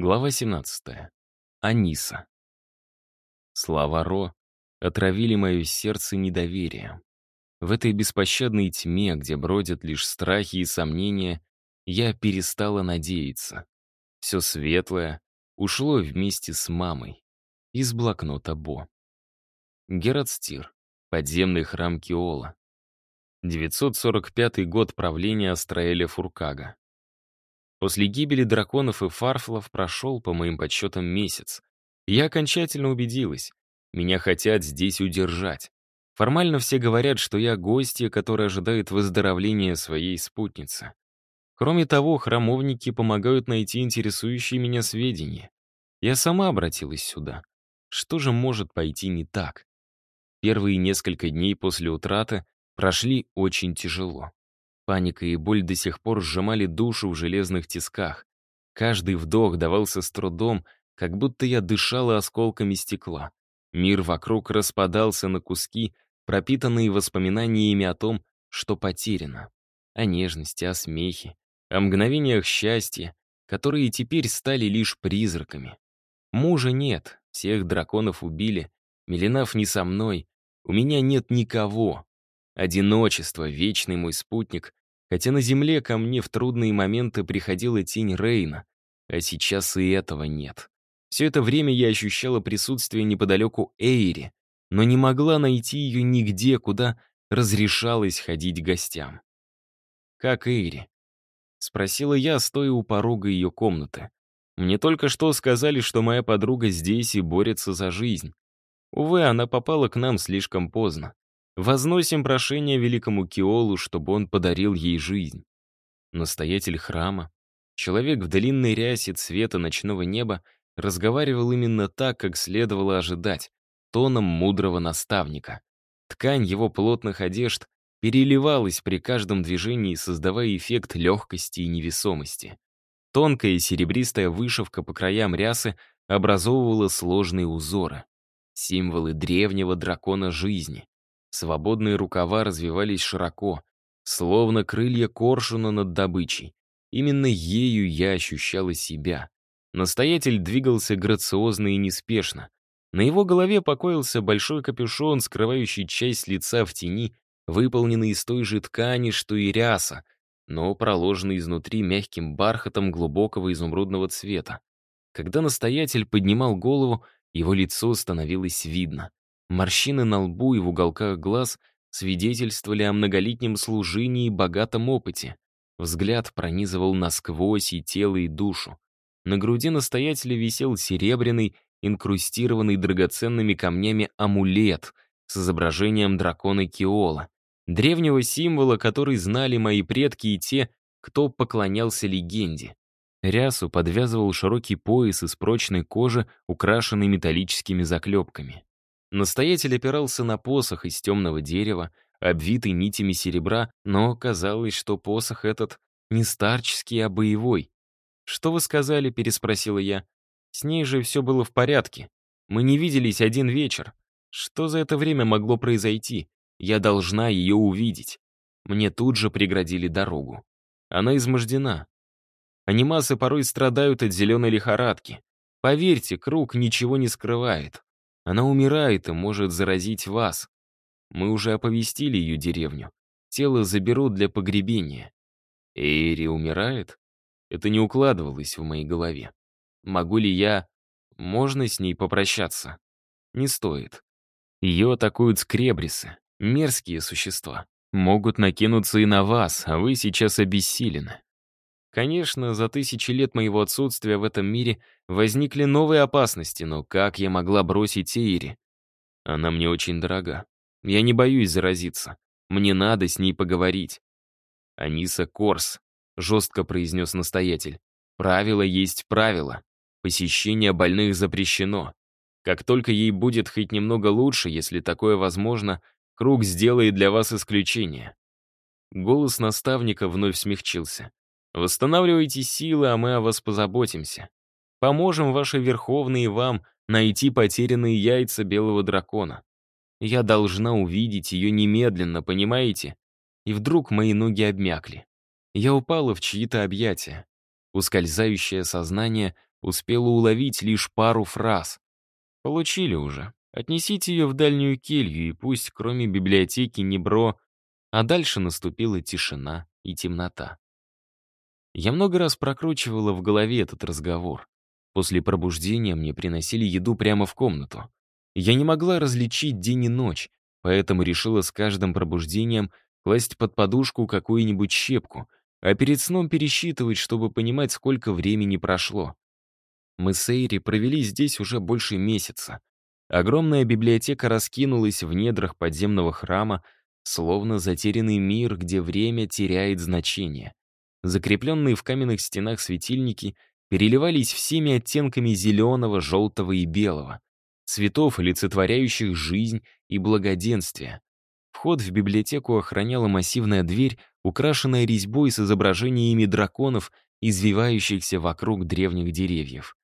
Глава 17. Аниса. Слова Ро отравили мое сердце недоверием. В этой беспощадной тьме, где бродят лишь страхи и сомнения, я перестала надеяться. Все светлое ушло вместе с мамой. Из блокнота Бо. Гератстир. Подземный храм Киола. 945 год правления Астраэля Фуркага. После гибели драконов и фарфлов прошел, по моим подсчетам, месяц. Я окончательно убедилась. Меня хотят здесь удержать. Формально все говорят, что я гостья, которая ожидает выздоровления своей спутницы. Кроме того, храмовники помогают найти интересующие меня сведения. Я сама обратилась сюда. Что же может пойти не так? Первые несколько дней после утраты прошли очень тяжело. Паника и боль до сих пор сжимали душу в железных тисках. Каждый вдох давался с трудом, как будто я дышала осколками стекла. Мир вокруг распадался на куски, пропитанные воспоминаниями о том, что потеряно. О нежности, о смехе, о мгновениях счастья, которые теперь стали лишь призраками. Мужа нет, всех драконов убили, Милинав не со мной, у меня нет никого. Одиночество, вечный мой спутник, Хотя на земле ко мне в трудные моменты приходила тень Рейна, а сейчас и этого нет. Все это время я ощущала присутствие неподалеку Эйри, но не могла найти ее нигде, куда разрешалось ходить гостям. «Как Эйри?» — спросила я, стоя у порога ее комнаты. Мне только что сказали, что моя подруга здесь и борется за жизнь. Увы, она попала к нам слишком поздно. Возносим прошение великому Киолу, чтобы он подарил ей жизнь. Настоятель храма, человек в длинной рясе цвета ночного неба, разговаривал именно так, как следовало ожидать, тоном мудрого наставника. Ткань его плотных одежд переливалась при каждом движении, создавая эффект легкости и невесомости. Тонкая серебристая вышивка по краям рясы образовывала сложные узоры, символы древнего дракона жизни, Свободные рукава развивались широко, словно крылья коршуна над добычей. Именно ею я ощущала себя. Настоятель двигался грациозно и неспешно. На его голове покоился большой капюшон, скрывающий часть лица в тени, выполненный из той же ткани, что и ряса, но проложенный изнутри мягким бархатом глубокого изумрудного цвета. Когда настоятель поднимал голову, его лицо становилось видно. Морщины на лбу и в уголках глаз свидетельствовали о многолетнем служении и богатом опыте. Взгляд пронизывал насквозь и тело, и душу. На груди настоятеля висел серебряный, инкрустированный драгоценными камнями амулет с изображением дракона Киола, древнего символа, который знали мои предки и те, кто поклонялся легенде. Рясу подвязывал широкий пояс из прочной кожи, украшенный металлическими заклепками. Настоятель опирался на посох из темного дерева, обвитый нитями серебра, но казалось, что посох этот не старческий, а боевой. «Что вы сказали?» — переспросила я. «С ней же все было в порядке. Мы не виделись один вечер. Что за это время могло произойти? Я должна ее увидеть». Мне тут же преградили дорогу. Она измождена. Анимасы порой страдают от зеленой лихорадки. Поверьте, круг ничего не скрывает. Она умирает и может заразить вас. Мы уже оповестили ее деревню. Тело заберут для погребения. Эйри умирает? Это не укладывалось в моей голове. Могу ли я... Можно с ней попрощаться? Не стоит. Ее атакуют скребрисы, мерзкие существа. Могут накинуться и на вас, а вы сейчас обессилены. Конечно, за тысячи лет моего отсутствия в этом мире возникли новые опасности, но как я могла бросить Эйри? Она мне очень дорога. Я не боюсь заразиться. Мне надо с ней поговорить. «Аниса Корс», — жестко произнес настоятель. «Правило есть правило. Посещение больных запрещено. Как только ей будет хоть немного лучше, если такое возможно, круг сделает для вас исключение». Голос наставника вновь смягчился. Восстанавливайте силы, а мы о вас позаботимся. Поможем ваши верховные вам найти потерянные яйца белого дракона. Я должна увидеть ее немедленно, понимаете? И вдруг мои ноги обмякли. Я упала в чьи-то объятия. Ускользающее сознание успело уловить лишь пару фраз. «Получили уже. Отнесите ее в дальнюю келью, и пусть, кроме библиотеки, не бро...» А дальше наступила тишина и темнота. Я много раз прокручивала в голове этот разговор. После пробуждения мне приносили еду прямо в комнату. Я не могла различить день и ночь, поэтому решила с каждым пробуждением класть под подушку какую-нибудь щепку, а перед сном пересчитывать, чтобы понимать, сколько времени прошло. Мы с Эйри провели здесь уже больше месяца. Огромная библиотека раскинулась в недрах подземного храма, словно затерянный мир, где время теряет значение. Закрепленные в каменных стенах светильники переливались всеми оттенками зеленого, желтого и белого, цветов, олицетворяющих жизнь и благоденствие. Вход в библиотеку охраняла массивная дверь, украшенная резьбой с изображениями драконов, извивающихся вокруг древних деревьев.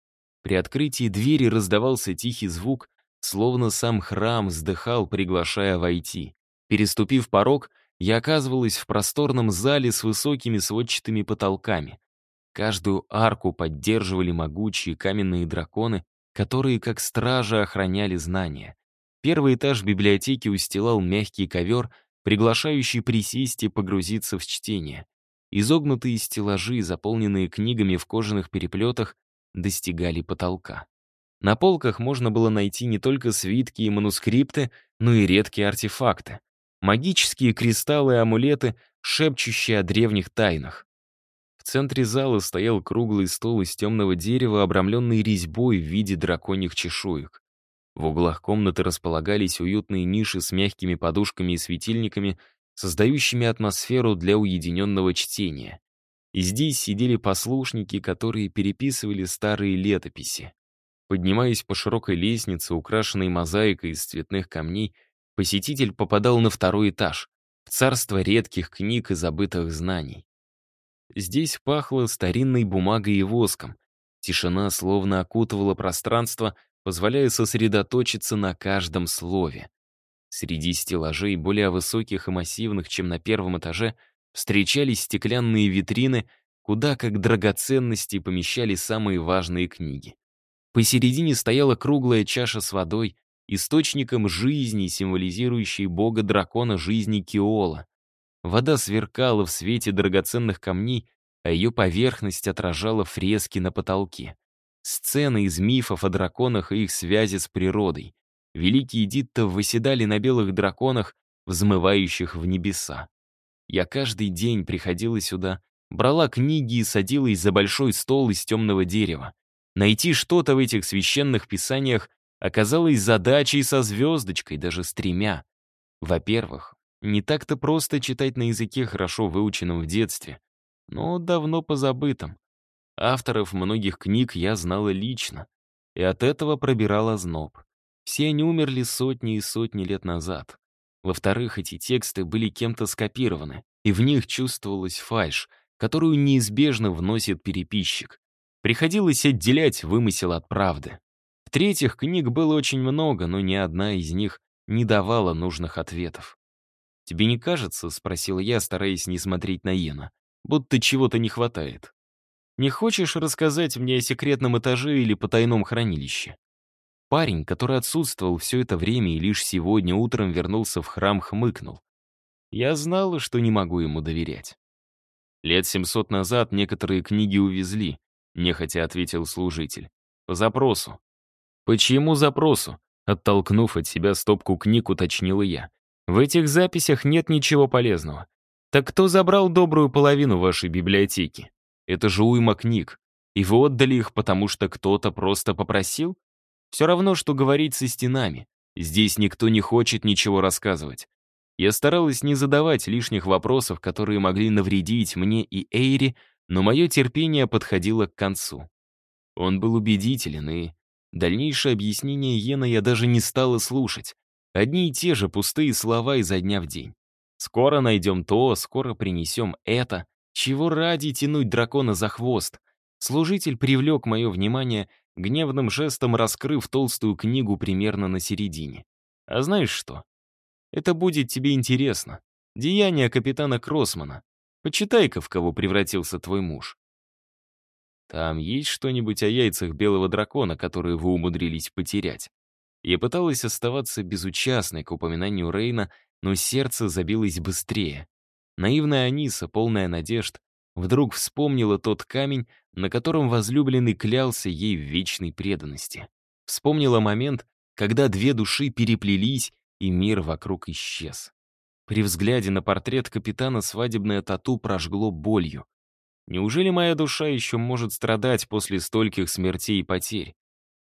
При открытии двери раздавался тихий звук, словно сам храм вздыхал, приглашая войти. Переступив порог — я оказывалась в просторном зале с высокими сводчатыми потолками. Каждую арку поддерживали могучие каменные драконы, которые как стражи охраняли знания. Первый этаж библиотеки устилал мягкий ковер, приглашающий присесть и погрузиться в чтение. Изогнутые стеллажи, заполненные книгами в кожаных переплетах, достигали потолка. На полках можно было найти не только свитки и манускрипты, но и редкие артефакты магические кристаллы и амулеты, шепчущие о древних тайнах. В центре зала стоял круглый стол из темного дерева, обрамленный резьбой в виде драконьих чешуек. В углах комнаты располагались уютные ниши с мягкими подушками и светильниками, создающими атмосферу для уединенного чтения. И здесь сидели послушники, которые переписывали старые летописи. Поднимаясь по широкой лестнице, украшенной мозаикой из цветных камней, посетитель попадал на второй этаж, в царство редких книг и забытых знаний. Здесь пахло старинной бумагой и воском. Тишина словно окутывала пространство, позволяя сосредоточиться на каждом слове. Среди стеллажей, более высоких и массивных, чем на первом этаже, встречались стеклянные витрины, куда, как драгоценности, помещали самые важные книги. Посередине стояла круглая чаша с водой, источником жизни, символизирующей бога-дракона жизни Киола. Вода сверкала в свете драгоценных камней, а ее поверхность отражала фрески на потолке. Сцены из мифов о драконах и их связи с природой. Великие дитто выседали на белых драконах, взмывающих в небеса. Я каждый день приходила сюда, брала книги и садилась за большой стол из темного дерева. Найти что-то в этих священных писаниях оказалась задачей со звездочкой, даже с тремя. Во-первых, не так-то просто читать на языке, хорошо выученном в детстве, но давно позабытом. Авторов многих книг я знала лично, и от этого пробирала зноб. Все они умерли сотни и сотни лет назад. Во-вторых, эти тексты были кем-то скопированы, и в них чувствовалась фальшь, которую неизбежно вносит переписчик. Приходилось отделять вымысел от правды. В-третьих, книг было очень много, но ни одна из них не давала нужных ответов. «Тебе не кажется?» — спросил я, стараясь не смотреть на Йена. «Будто чего-то не хватает. Не хочешь рассказать мне о секретном этаже или потайном хранилище?» Парень, который отсутствовал все это время и лишь сегодня утром вернулся в храм, хмыкнул. Я знала, что не могу ему доверять. «Лет 700 назад некоторые книги увезли», — нехотя ответил служитель. «По запросу. Почему запросу?» Оттолкнув от себя стопку книг, уточнила я. «В этих записях нет ничего полезного. Так кто забрал добрую половину вашей библиотеки? Это же уйма книг. И вы отдали их, потому что кто-то просто попросил? Все равно, что говорить со стенами. Здесь никто не хочет ничего рассказывать. Я старалась не задавать лишних вопросов, которые могли навредить мне и Эйри, но мое терпение подходило к концу. Он был убедителен и Дальнейшее объяснение Йена я даже не стала слушать. Одни и те же пустые слова изо дня в день. «Скоро найдем то, скоро принесем это. Чего ради тянуть дракона за хвост?» Служитель привлек мое внимание, гневным жестом раскрыв толстую книгу примерно на середине. «А знаешь что? Это будет тебе интересно. Деяния капитана Кроссмана. Почитай-ка, в кого превратился твой муж. Там есть что-нибудь о яйцах белого дракона, которые вы умудрились потерять?» Я пыталась оставаться безучастной к упоминанию Рейна, но сердце забилось быстрее. Наивная Аниса, полная надежд, вдруг вспомнила тот камень, на котором возлюбленный клялся ей в вечной преданности. Вспомнила момент, когда две души переплелись, и мир вокруг исчез. При взгляде на портрет капитана свадебное тату прожгло болью. Неужели моя душа еще может страдать после стольких смертей и потерь?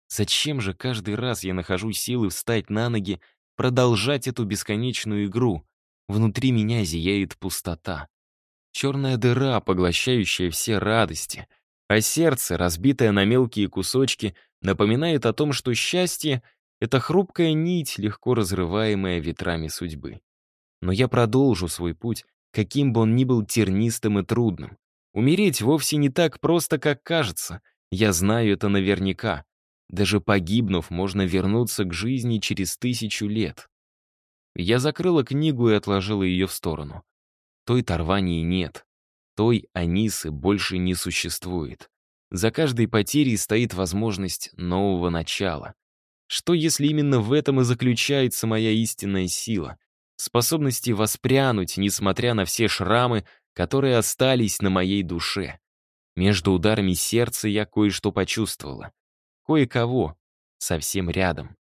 Зачем же каждый раз я нахожу силы встать на ноги, продолжать эту бесконечную игру? Внутри меня зияет пустота. Черная дыра, поглощающая все радости. А сердце, разбитое на мелкие кусочки, напоминает о том, что счастье — это хрупкая нить, легко разрываемая ветрами судьбы. Но я продолжу свой путь, каким бы он ни был тернистым и трудным. Умереть вовсе не так просто, как кажется. Я знаю это наверняка. Даже погибнув, можно вернуться к жизни через тысячу лет. Я закрыла книгу и отложила ее в сторону. Той Тарвании нет. Той Анисы больше не существует. За каждой потерей стоит возможность нового начала. Что если именно в этом и заключается моя истинная сила? Способности воспрянуть, несмотря на все шрамы, которые остались на моей душе. Между ударами сердца я кое-что почувствовала. Кое-кого. Совсем рядом.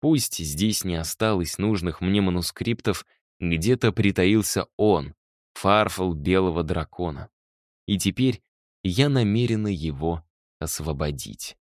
Пусть здесь не осталось нужных мне манускриптов, где-то притаился он, фарфол белого дракона. И теперь я намерена его освободить.